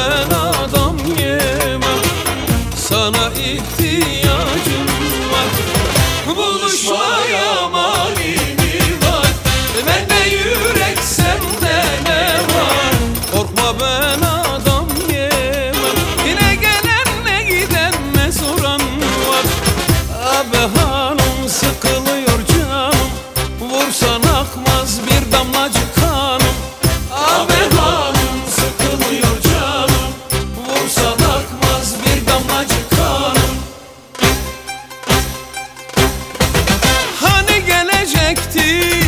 ben adam yemem. Sana ihtiyacım gelecekti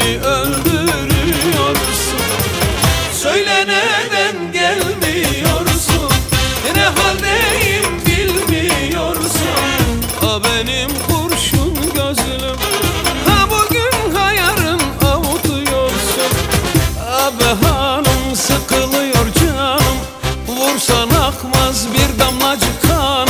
beni öldürüyorsun. Söyle neden gelmiyorsun? Ne haldeyim bilmiyorsun. Ha benim kurşun gözlüm. Ha bugün hayarım avutuyorsun. Ha be hanım sıkılıyor canım. Vursan akmaz bir damlacık kan